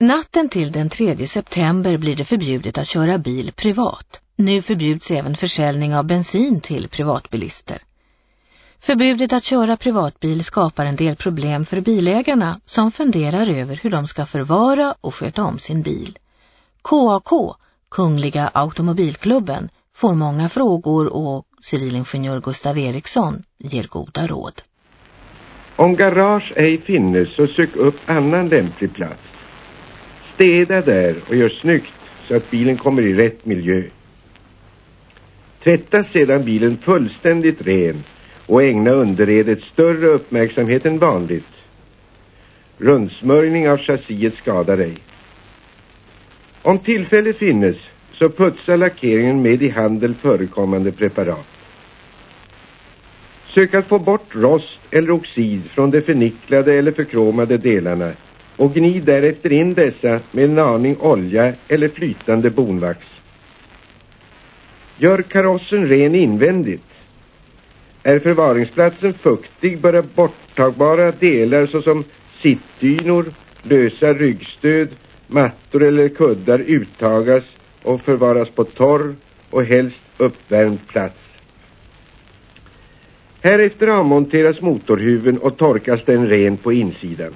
Natten till den 3 september blir det förbjudet att köra bil privat. Nu förbjuds även försäljning av bensin till privatbilister. Förbudet att köra privatbil skapar en del problem för bilägarna som funderar över hur de ska förvara och sköta om sin bil. KAK, Kungliga Automobilklubben, får många frågor och civilingenjör Gustav Eriksson ger goda råd. Om garage ej finnes så sök upp annan lämplig plats. Städa där och gör snyggt så att bilen kommer i rätt miljö. Tvätta sedan bilen fullständigt ren och ägna underredet större uppmärksamhet än vanligt. Rundsmörjning av chassiet skadar ej. Om tillfälle finnes så putsa lackeringen med i handel förekommande preparat. Sök att få bort rost eller oxid från de förnicklade eller förkromade delarna och gnid därefter in dessa med en aning olja eller flytande bonvax. Gör karossen ren invändigt. Är förvaringsplatsen fuktig bör borttagbara delar såsom sittdynor, lösa ryggstöd, mattor eller kuddar uttagas och förvaras på torr och helst uppvärmd plats. Härefter avmonteras motorhuven och torkas den ren på insidan.